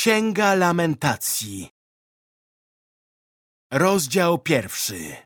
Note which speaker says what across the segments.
Speaker 1: Księga Lamentacji Rozdział pierwszy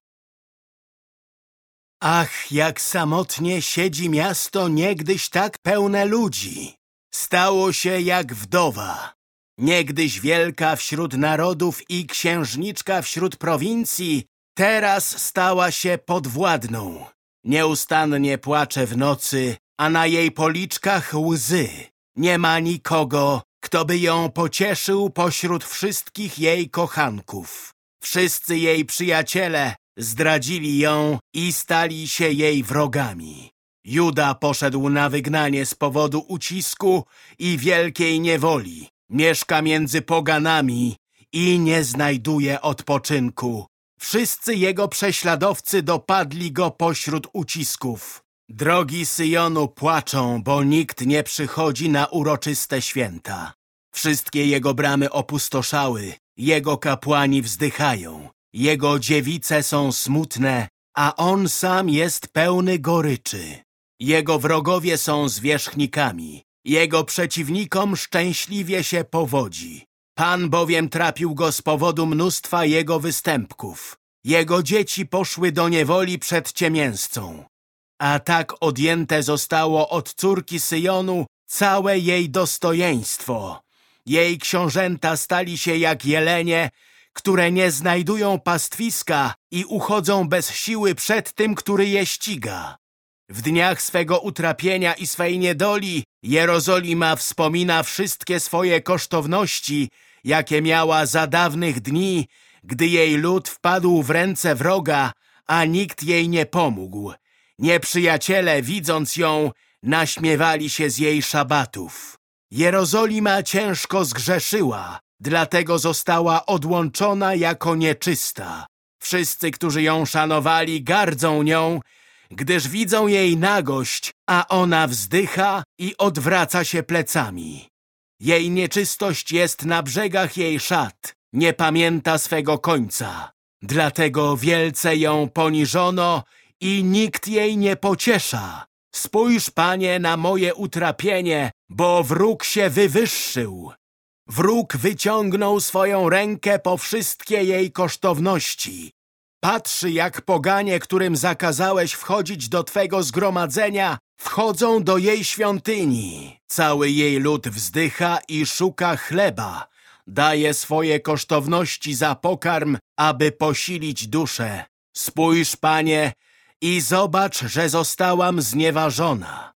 Speaker 1: Ach, jak samotnie siedzi miasto niegdyś tak pełne ludzi. Stało się jak wdowa. Niegdyś wielka wśród narodów i księżniczka wśród prowincji, teraz stała się podwładną. Nieustannie płacze w nocy, a na jej policzkach łzy. Nie ma nikogo, kto by ją pocieszył pośród wszystkich jej kochanków. Wszyscy jej przyjaciele zdradzili ją i stali się jej wrogami. Juda poszedł na wygnanie z powodu ucisku i wielkiej niewoli. Mieszka między poganami i nie znajduje odpoczynku. Wszyscy jego prześladowcy dopadli go pośród ucisków. Drogi Syjonu płaczą, bo nikt nie przychodzi na uroczyste święta. Wszystkie jego bramy opustoszały, jego kapłani wzdychają, jego dziewice są smutne, a on sam jest pełny goryczy. Jego wrogowie są zwierzchnikami, jego przeciwnikom szczęśliwie się powodzi. Pan bowiem trapił go z powodu mnóstwa jego występków. Jego dzieci poszły do niewoli przed ciemięscą. A tak odjęte zostało od córki Syjonu całe jej dostojeństwo. Jej książęta stali się jak jelenie, które nie znajdują pastwiska i uchodzą bez siły przed tym, który je ściga. W dniach swego utrapienia i swej niedoli Jerozolima wspomina wszystkie swoje kosztowności, jakie miała za dawnych dni, gdy jej lud wpadł w ręce wroga, a nikt jej nie pomógł. Nieprzyjaciele, widząc ją, naśmiewali się z jej szabatów. Jerozolima ciężko zgrzeszyła, dlatego została odłączona jako nieczysta. Wszyscy, którzy ją szanowali, gardzą nią, gdyż widzą jej nagość, a ona wzdycha i odwraca się plecami. Jej nieczystość jest na brzegach jej szat, nie pamięta swego końca. Dlatego wielce ją poniżono i nikt jej nie pociesza. Spójrz, panie, na moje utrapienie, bo wróg się wywyższył. Wróg wyciągnął swoją rękę po wszystkie jej kosztowności. Patrzy, jak poganie, którym zakazałeś wchodzić do Twego zgromadzenia, wchodzą do jej świątyni. Cały jej lud wzdycha i szuka chleba. Daje swoje kosztowności za pokarm, aby posilić duszę. Spójrz, panie, i zobacz, że zostałam znieważona.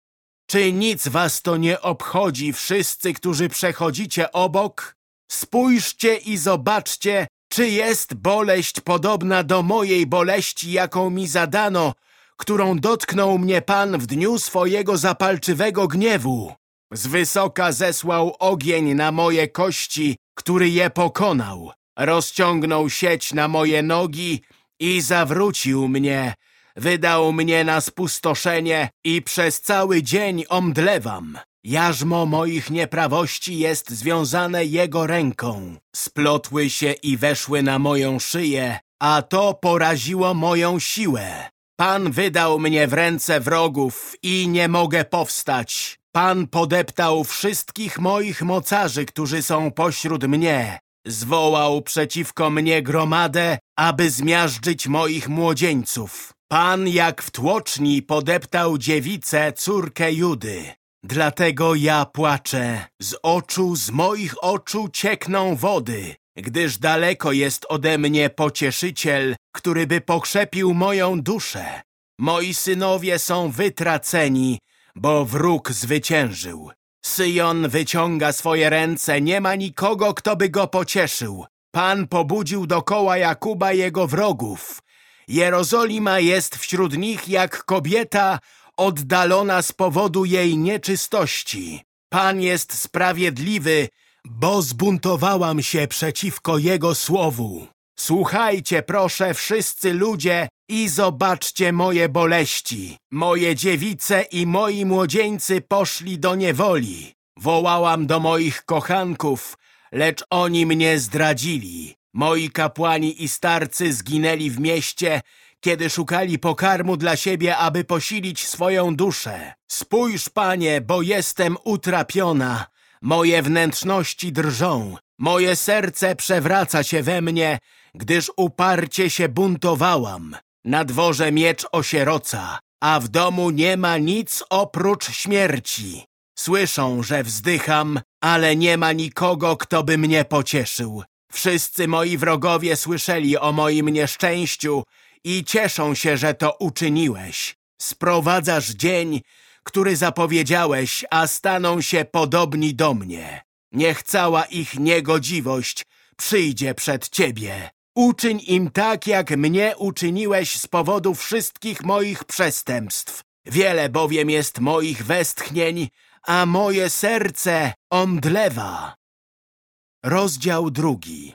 Speaker 1: Czy nic was to nie obchodzi, wszyscy, którzy przechodzicie obok? Spójrzcie i zobaczcie, czy jest boleść podobna do mojej boleści, jaką mi zadano, którą dotknął mnie Pan w dniu swojego zapalczywego gniewu. Z wysoka zesłał ogień na moje kości, który je pokonał. Rozciągnął sieć na moje nogi i zawrócił mnie, Wydał mnie na spustoszenie i przez cały dzień omdlewam. Jarzmo moich nieprawości jest związane Jego ręką. Splotły się i weszły na moją szyję, a to poraziło moją siłę. Pan wydał mnie w ręce wrogów i nie mogę powstać. Pan podeptał wszystkich moich mocarzy, którzy są pośród mnie. Zwołał przeciwko mnie gromadę, aby zmiażdżyć moich młodzieńców. Pan jak w tłoczni podeptał dziewicę, córkę Judy. Dlatego ja płaczę. Z oczu, z moich oczu ciekną wody, gdyż daleko jest ode mnie pocieszyciel, który by pokrzepił moją duszę. Moi synowie są wytraceni, bo wróg zwyciężył. Syjon wyciąga swoje ręce, nie ma nikogo, kto by go pocieszył. Pan pobudził dokoła Jakuba jego wrogów. Jerozolima jest wśród nich jak kobieta oddalona z powodu jej nieczystości. Pan jest sprawiedliwy, bo zbuntowałam się przeciwko Jego słowu. Słuchajcie, proszę, wszyscy ludzie i zobaczcie moje boleści. Moje dziewice i moi młodzieńcy poszli do niewoli. Wołałam do moich kochanków, lecz oni mnie zdradzili. Moi kapłani i starcy zginęli w mieście, kiedy szukali pokarmu dla siebie, aby posilić swoją duszę. Spójrz, panie, bo jestem utrapiona, moje wnętrzności drżą, moje serce przewraca się we mnie, gdyż uparcie się buntowałam. Na dworze miecz osieroca, a w domu nie ma nic oprócz śmierci. Słyszą, że wzdycham, ale nie ma nikogo, kto by mnie pocieszył. Wszyscy moi wrogowie słyszeli o moim nieszczęściu i cieszą się, że to uczyniłeś. Sprowadzasz dzień, który zapowiedziałeś, a staną się podobni do mnie. Niech cała ich niegodziwość przyjdzie przed Ciebie. Uczyń im tak, jak mnie uczyniłeś z powodu wszystkich moich przestępstw. Wiele bowiem jest moich westchnień, a moje serce omdlewa. Rozdział drugi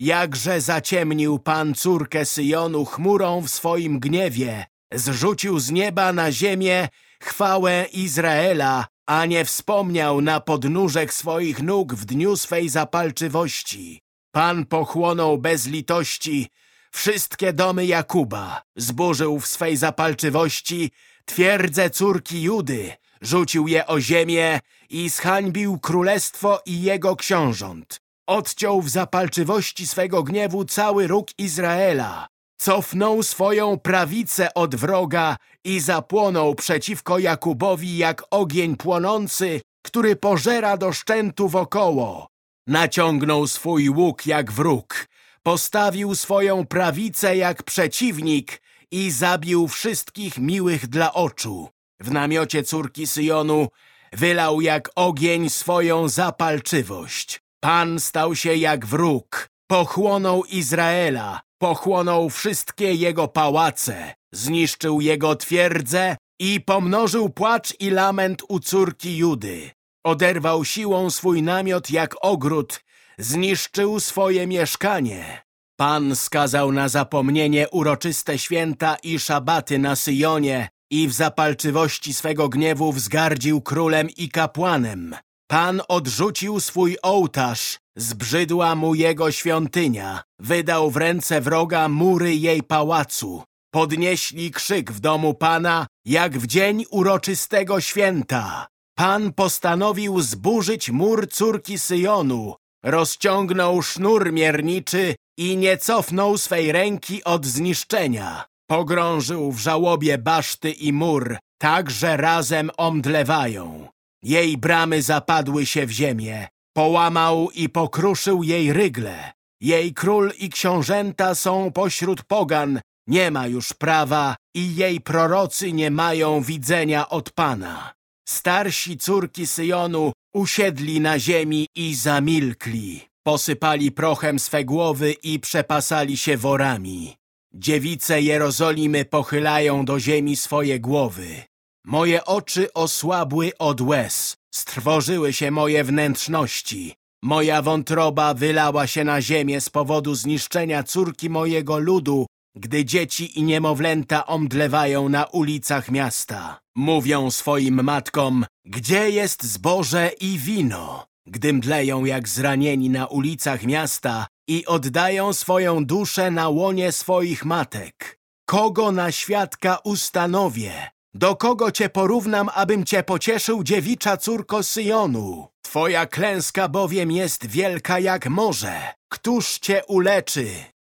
Speaker 1: Jakże zaciemnił Pan córkę Syjonu chmurą w swoim gniewie, zrzucił z nieba na ziemię chwałę Izraela, a nie wspomniał na podnóżek swoich nóg w dniu swej zapalczywości. Pan pochłonął bez litości wszystkie domy Jakuba, zburzył w swej zapalczywości twierdze córki Judy, rzucił je o ziemię i zhańbił królestwo i jego książąt. Odciął w zapalczywości swego gniewu cały róg Izraela. Cofnął swoją prawicę od wroga i zapłonął przeciwko Jakubowi jak ogień płonący, który pożera do szczętu wokoło. Naciągnął swój łuk jak wróg, postawił swoją prawicę jak przeciwnik i zabił wszystkich miłych dla oczu. W namiocie córki Syjonu wylał jak ogień swoją zapalczywość. Pan stał się jak wróg, pochłonął Izraela, pochłonął wszystkie jego pałace, zniszczył jego twierdze i pomnożył płacz i lament u córki Judy. Oderwał siłą swój namiot jak ogród, zniszczył swoje mieszkanie. Pan skazał na zapomnienie uroczyste święta i szabaty na Syjonie i w zapalczywości swego gniewu wzgardził królem i kapłanem. Pan odrzucił swój ołtarz, zbrzydła mu jego świątynia, wydał w ręce wroga mury jej pałacu. Podnieśli krzyk w domu Pana, jak w dzień uroczystego święta. Pan postanowił zburzyć mur córki Syjonu, rozciągnął sznur mierniczy i nie cofnął swej ręki od zniszczenia. Pogrążył w żałobie baszty i mur, tak że razem omdlewają. Jej bramy zapadły się w ziemię, połamał i pokruszył jej rygle. Jej król i książęta są pośród pogan, nie ma już prawa i jej prorocy nie mają widzenia od Pana. Starsi córki Syjonu usiedli na ziemi i zamilkli. Posypali prochem swe głowy i przepasali się worami. Dziewice Jerozolimy pochylają do ziemi swoje głowy. Moje oczy osłabły od łez, strwożyły się moje wnętrzności. Moja wątroba wylała się na ziemię z powodu zniszczenia córki mojego ludu, gdy dzieci i niemowlęta omdlewają na ulicach miasta. Mówią swoim matkom, gdzie jest zboże i wino? Gdy mdleją jak zranieni na ulicach miasta i oddają swoją duszę na łonie swoich matek. Kogo na świadka ustanowię? Do kogo cię porównam, abym cię pocieszył, dziewicza córko Syjonu? Twoja klęska bowiem jest wielka jak morze. Któż cię uleczy?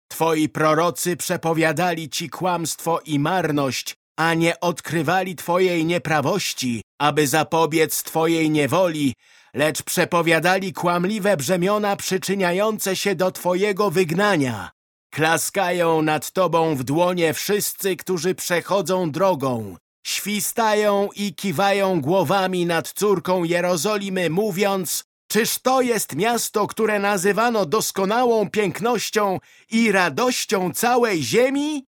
Speaker 1: Twoi prorocy przepowiadali ci kłamstwo i marność, a nie odkrywali Twojej nieprawości, aby zapobiec Twojej niewoli, lecz przepowiadali kłamliwe brzemiona przyczyniające się do Twojego wygnania. Klaskają nad Tobą w dłonie wszyscy, którzy przechodzą drogą. Świstają i kiwają głowami nad córką Jerozolimy, mówiąc Czyż to jest miasto, które nazywano doskonałą pięknością i radością całej ziemi?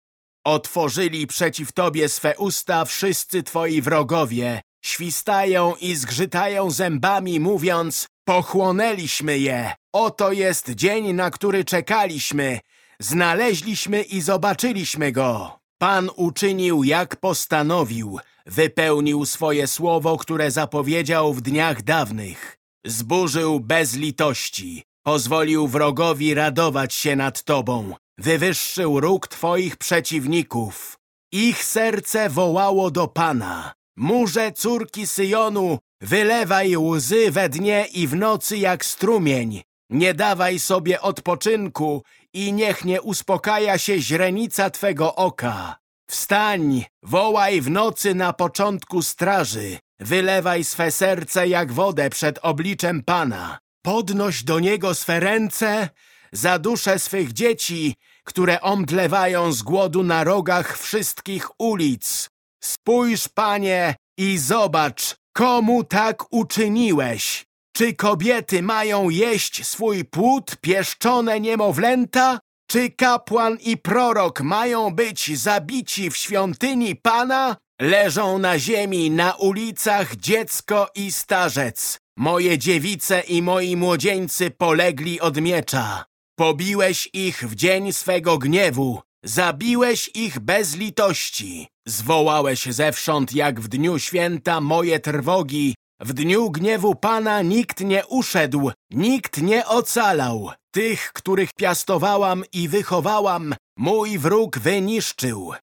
Speaker 1: Otworzyli przeciw Tobie swe usta wszyscy Twoi wrogowie. Świstają i zgrzytają zębami, mówiąc Pochłonęliśmy je. Oto jest dzień, na który czekaliśmy. Znaleźliśmy i zobaczyliśmy go. Pan uczynił, jak postanowił. Wypełnił swoje słowo, które zapowiedział w dniach dawnych. Zburzył bez litości. Pozwolił wrogowi radować się nad Tobą. Wywyższył róg Twoich przeciwników. Ich serce wołało do Pana. Murze córki Syjonu, Wylewaj łzy we dnie i w nocy jak strumień. Nie dawaj sobie odpoczynku i niech nie uspokaja się źrenica Twego oka. Wstań, wołaj w nocy na początku straży. Wylewaj swe serce jak wodę przed obliczem Pana. Podnoś do Niego swe ręce za dusze swych dzieci, które omdlewają z głodu na rogach wszystkich ulic. Spójrz, Panie, i zobacz, komu tak uczyniłeś. Czy kobiety mają jeść swój płód, pieszczone niemowlęta? Czy kapłan i prorok mają być zabici w świątyni Pana? Leżą na ziemi, na ulicach dziecko i starzec. Moje dziewice i moi młodzieńcy polegli od miecza. Pobiłeś ich w dzień swego gniewu, zabiłeś ich bez litości. Zwołałeś zewsząd jak w dniu święta moje trwogi. W dniu gniewu Pana nikt nie uszedł, nikt nie ocalał. Tych, których piastowałam i wychowałam, mój wróg wyniszczył.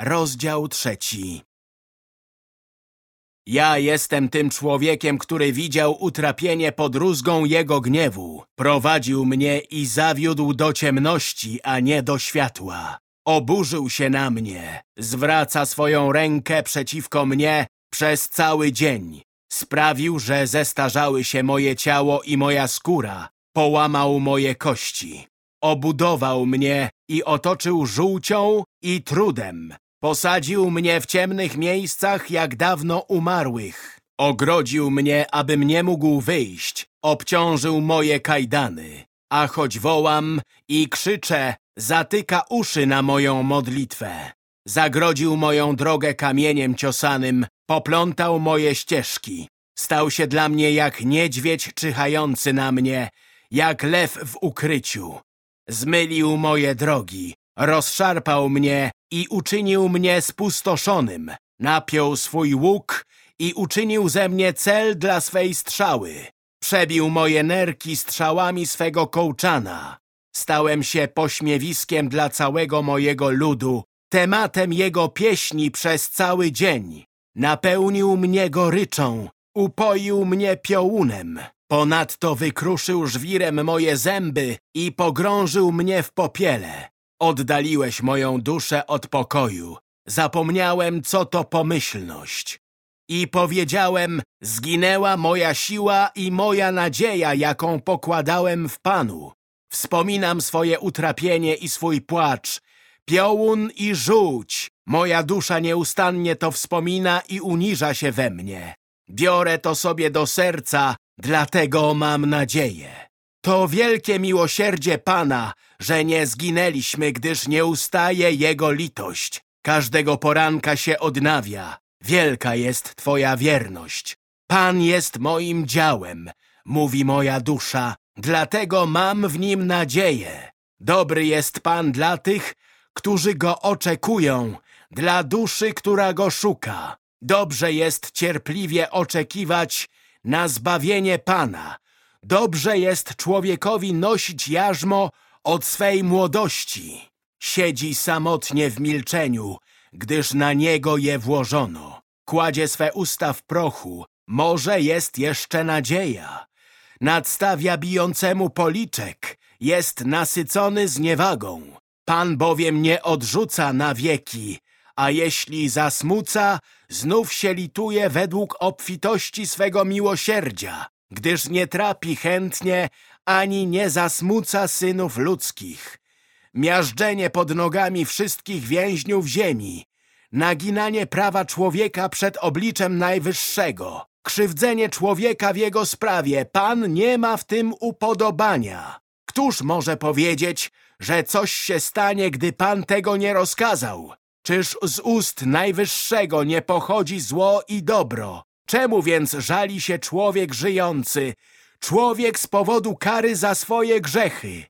Speaker 1: Rozdział trzeci Ja jestem tym człowiekiem, który widział utrapienie pod rózgą jego gniewu. Prowadził mnie i zawiódł do ciemności, a nie do światła. Oburzył się na mnie, zwraca swoją rękę przeciwko mnie przez cały dzień. Sprawił, że zestarzały się moje ciało i moja skóra, połamał moje kości. Obudował mnie i otoczył żółcią i trudem. Posadził mnie w ciemnych miejscach jak dawno umarłych. Ogrodził mnie, abym nie mógł wyjść. Obciążył moje kajdany. A choć wołam i krzyczę, zatyka uszy na moją modlitwę. Zagrodził moją drogę kamieniem ciosanym, poplątał moje ścieżki. Stał się dla mnie jak niedźwiedź czyhający na mnie, jak lew w ukryciu. Zmylił moje drogi, rozszarpał mnie i uczynił mnie spustoszonym. Napiął swój łuk i uczynił ze mnie cel dla swej strzały. Przebił moje nerki strzałami swego kołczana. Stałem się pośmiewiskiem dla całego mojego ludu, tematem jego pieśni przez cały dzień. Napełnił mnie goryczą, upoił mnie piołunem. Ponadto wykruszył żwirem moje zęby i pogrążył mnie w popiele. Oddaliłeś moją duszę od pokoju. Zapomniałem, co to pomyślność. I powiedziałem, zginęła moja siła i moja nadzieja, jaką pokładałem w Panu. Wspominam swoje utrapienie i swój płacz, piołun i żółć. Moja dusza nieustannie to wspomina i uniża się we mnie. Biorę to sobie do serca, dlatego mam nadzieję. To wielkie miłosierdzie Pana, że nie zginęliśmy, gdyż nie ustaje Jego litość. Każdego poranka się odnawia. Wielka jest Twoja wierność. Pan jest moim działem, mówi moja dusza, dlatego mam w Nim nadzieję. Dobry jest Pan dla tych, którzy Go oczekują, dla duszy, która Go szuka. Dobrze jest cierpliwie oczekiwać na zbawienie Pana. Dobrze jest człowiekowi nosić jarzmo od swej młodości. Siedzi samotnie w milczeniu, gdyż na niego je włożono. Kładzie swe usta w prochu, może jest jeszcze nadzieja. Nadstawia bijącemu policzek, jest nasycony zniewagą. Pan bowiem nie odrzuca na wieki, a jeśli zasmuca, znów się lituje według obfitości swego miłosierdzia, gdyż nie trapi chętnie, ani nie zasmuca synów ludzkich. Miażdżenie pod nogami wszystkich więźniów ziemi, naginanie prawa człowieka przed obliczem Najwyższego, krzywdzenie człowieka w jego sprawie, Pan nie ma w tym upodobania. Któż może powiedzieć, że coś się stanie, gdy Pan tego nie rozkazał? Czyż z ust Najwyższego nie pochodzi zło i dobro? Czemu więc żali się człowiek żyjący, człowiek z powodu kary za swoje grzechy?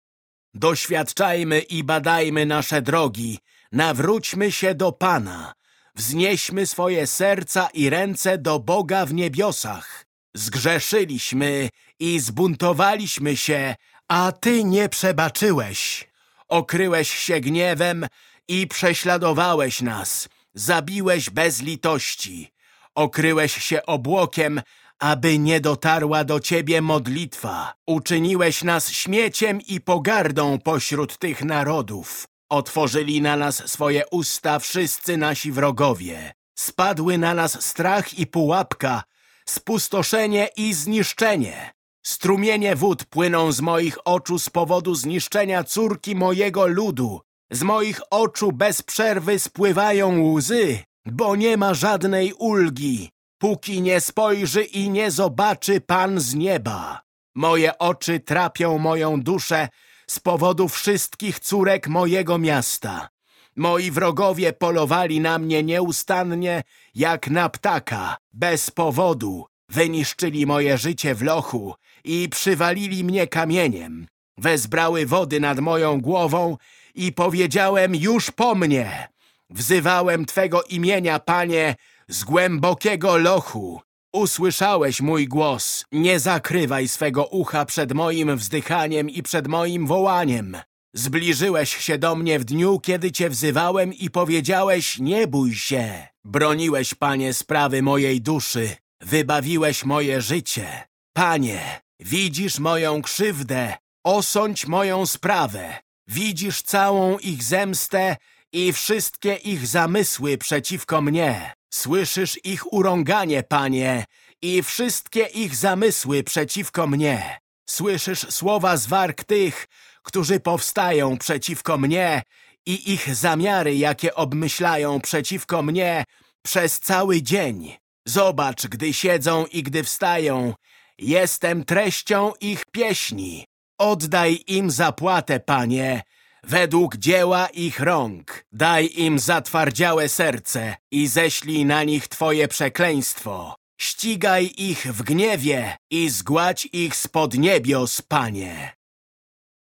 Speaker 1: Doświadczajmy i badajmy nasze drogi, nawróćmy się do Pana, wznieśmy swoje serca i ręce do Boga w niebiosach. Zgrzeszyliśmy i zbuntowaliśmy się, a Ty nie przebaczyłeś. Okryłeś się gniewem i prześladowałeś nas. Zabiłeś bez litości. Okryłeś się obłokiem, aby nie dotarła do ciebie modlitwa. Uczyniłeś nas śmieciem i pogardą pośród tych narodów. Otworzyli na nas swoje usta wszyscy nasi wrogowie. Spadły na nas strach i pułapka, spustoszenie i zniszczenie. Strumienie wód płyną z moich oczu z powodu zniszczenia córki mojego ludu. Z moich oczu bez przerwy spływają łzy, bo nie ma żadnej ulgi, póki nie spojrzy i nie zobaczy Pan z nieba. Moje oczy trapią moją duszę z powodu wszystkich córek mojego miasta. Moi wrogowie polowali na mnie nieustannie jak na ptaka, bez powodu. Wyniszczyli moje życie w lochu i przywalili mnie kamieniem. Wezbrały wody nad moją głową i powiedziałem już po mnie. Wzywałem Twego imienia, Panie, z głębokiego lochu. Usłyszałeś mój głos. Nie zakrywaj swego ucha przed moim wzdychaniem i przed moim wołaniem. Zbliżyłeś się do mnie w dniu, kiedy Cię wzywałem i powiedziałeś, nie bój się. Broniłeś, Panie, sprawy mojej duszy. Wybawiłeś moje życie. Panie, widzisz moją krzywdę. Osądź moją sprawę. Widzisz całą ich zemstę i wszystkie ich zamysły przeciwko mnie. Słyszysz ich urąganie, Panie, i wszystkie ich zamysły przeciwko mnie. Słyszysz słowa z warg tych, którzy powstają przeciwko mnie i ich zamiary, jakie obmyślają przeciwko mnie przez cały dzień. Zobacz, gdy siedzą i gdy wstają. Jestem treścią ich pieśni. Oddaj im zapłatę, Panie, według dzieła ich rąk. Daj im zatwardziałe serce i ześlij na nich Twoje przekleństwo. Ścigaj ich w gniewie i zgładź ich spod niebios, Panie.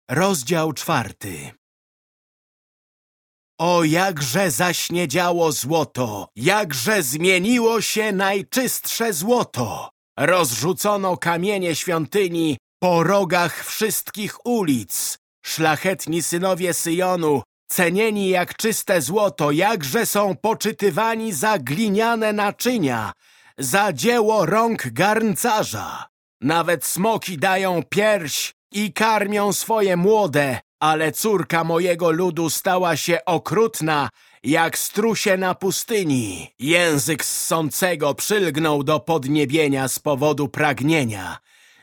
Speaker 1: Rozdział czwarty O, jakże zaśniedziało złoto, jakże zmieniło się najczystsze złoto. Rozrzucono kamienie świątyni po rogach wszystkich ulic. Szlachetni synowie Syjonu, cenieni jak czyste złoto, jakże są poczytywani za gliniane naczynia, za dzieło rąk garncarza. Nawet smoki dają pierś i karmią swoje młode, ale córka mojego ludu stała się okrutna, jak strusie na pustyni. Język ssącego przylgnął do podniebienia z powodu pragnienia.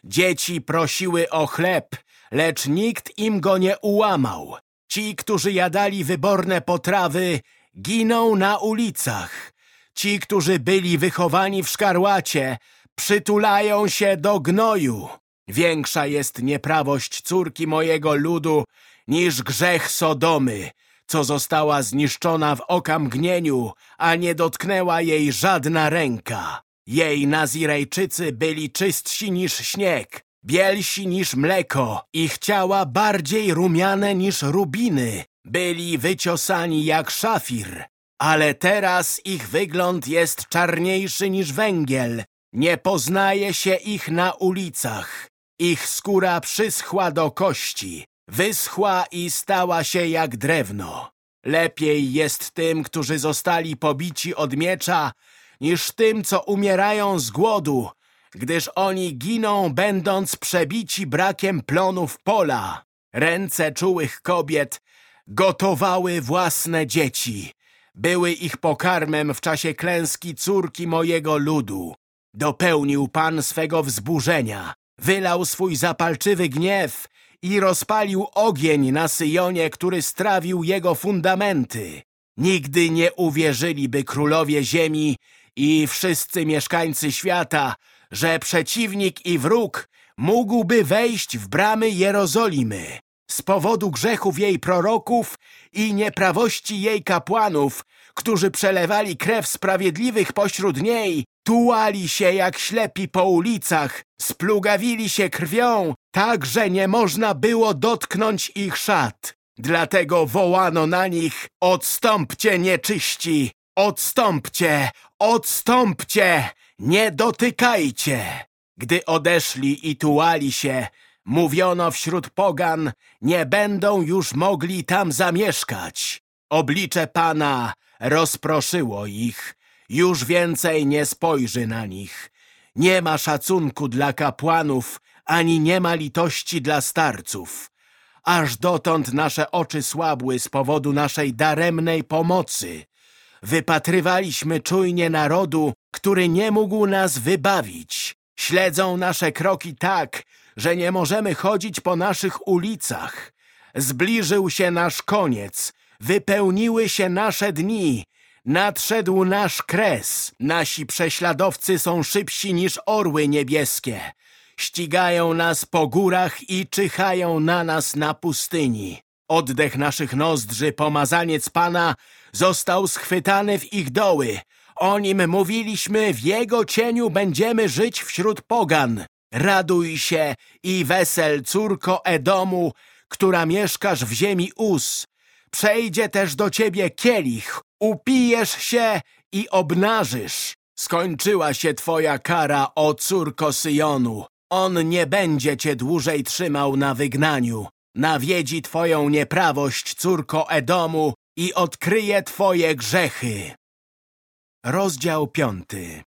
Speaker 1: Dzieci prosiły o chleb, lecz nikt im go nie ułamał. Ci, którzy jadali wyborne potrawy, giną na ulicach. Ci, którzy byli wychowani w szkarłacie, przytulają się do gnoju. Większa jest nieprawość córki mojego ludu niż grzech Sodomy, co została zniszczona w okamgnieniu, a nie dotknęła jej żadna ręka. Jej Nazirejczycy byli czystsi niż śnieg, bielsi niż mleko, ich ciała bardziej rumiane niż rubiny, byli wyciosani jak szafir, ale teraz ich wygląd jest czarniejszy niż węgiel, nie poznaje się ich na ulicach. Ich skóra przyschła do kości, wyschła i stała się jak drewno. Lepiej jest tym, którzy zostali pobici od miecza, niż tym, co umierają z głodu, gdyż oni giną, będąc przebici brakiem plonów pola. Ręce czułych kobiet gotowały własne dzieci. Były ich pokarmem w czasie klęski córki mojego ludu. Dopełnił Pan swego wzburzenia, wylał swój zapalczywy gniew i rozpalił ogień na Syjonie, który strawił jego fundamenty. Nigdy nie uwierzyliby królowie ziemi i wszyscy mieszkańcy świata, że przeciwnik i wróg mógłby wejść w bramy Jerozolimy. Z powodu grzechów jej proroków i nieprawości jej kapłanów, którzy przelewali krew sprawiedliwych pośród niej, tułali się jak ślepi po ulicach, splugawili się krwią, tak, że nie można było dotknąć ich szat. Dlatego wołano na nich, odstąpcie nieczyści, odstąpcie, odstąpcie, nie dotykajcie. Gdy odeszli i tułali się, mówiono wśród pogan, nie będą już mogli tam zamieszkać. Oblicze Pana rozproszyło ich już więcej nie spojrzy na nich. Nie ma szacunku dla kapłanów, ani nie ma litości dla starców. Aż dotąd nasze oczy słabły z powodu naszej daremnej pomocy. Wypatrywaliśmy czujnie narodu, który nie mógł nas wybawić. Śledzą nasze kroki tak, że nie możemy chodzić po naszych ulicach. Zbliżył się nasz koniec, wypełniły się nasze dni, nadszedł nasz kres. Nasi prześladowcy są szybsi niż orły niebieskie. Ścigają nas po górach i czyhają na nas na pustyni. Oddech naszych nozdrzy, pomazaniec Pana, został schwytany w ich doły. O nim mówiliśmy, w jego cieniu będziemy żyć wśród pogan. Raduj się i wesel, córko Edomu, która mieszkasz w ziemi Uz. Przejdzie też do ciebie kielich, upijesz się i obnażysz. Skończyła się twoja kara, o córko Syjonu. On nie będzie cię dłużej trzymał na wygnaniu. Nawiedzi twoją nieprawość, córko Edomu, i odkryje twoje grzechy. Rozdział piąty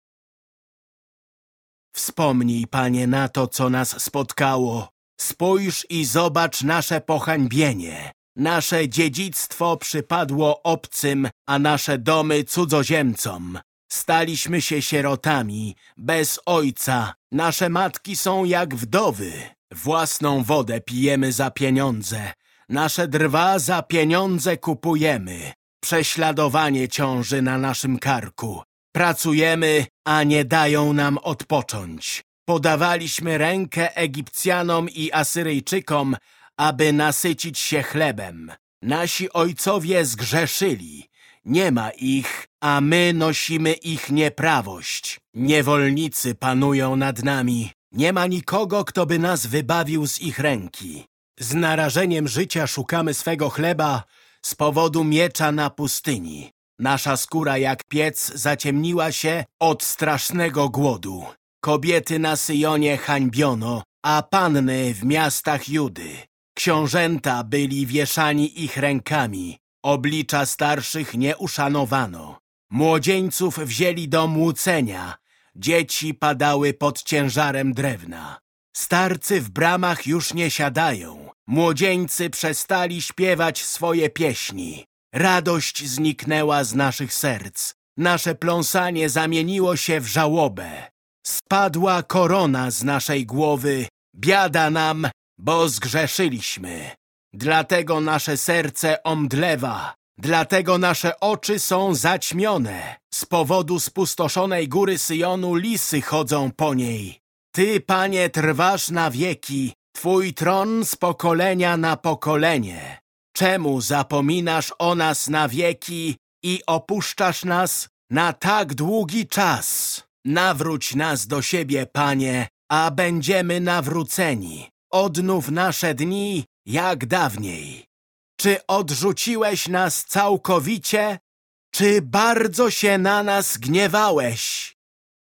Speaker 1: Wspomnij, Panie, na to, co nas spotkało. Spójrz i zobacz nasze pohańbienie. Nasze dziedzictwo przypadło obcym, a nasze domy cudzoziemcom. Staliśmy się sierotami, bez ojca. Nasze matki są jak wdowy. Własną wodę pijemy za pieniądze. Nasze drwa za pieniądze kupujemy. Prześladowanie ciąży na naszym karku. Pracujemy, a nie dają nam odpocząć. Podawaliśmy rękę Egipcjanom i Asyryjczykom, aby nasycić się chlebem. Nasi ojcowie zgrzeszyli. Nie ma ich, a my nosimy ich nieprawość. Niewolnicy panują nad nami. Nie ma nikogo, kto by nas wybawił z ich ręki. Z narażeniem życia szukamy swego chleba z powodu miecza na pustyni. Nasza skóra jak piec zaciemniła się od strasznego głodu. Kobiety na Syjonie hańbiono, a panny w miastach Judy. Książęta byli wieszani ich rękami. Oblicza starszych nie uszanowano. Młodzieńców wzięli do młócenia. Dzieci padały pod ciężarem drewna. Starcy w bramach już nie siadają. Młodzieńcy przestali śpiewać swoje pieśni. Radość zniknęła z naszych serc. Nasze pląsanie zamieniło się w żałobę. Spadła korona z naszej głowy. Biada nam, bo zgrzeszyliśmy. Dlatego nasze serce omdlewa. Dlatego nasze oczy są zaćmione. Z powodu spustoszonej góry Syjonu lisy chodzą po niej. Ty, Panie, trwasz na wieki, Twój tron z pokolenia na pokolenie. Czemu zapominasz o nas na wieki i opuszczasz nas na tak długi czas? Nawróć nas do siebie, Panie, a będziemy nawróceni. Odnów nasze dni jak dawniej. Czy odrzuciłeś nas całkowicie, czy bardzo się na nas gniewałeś?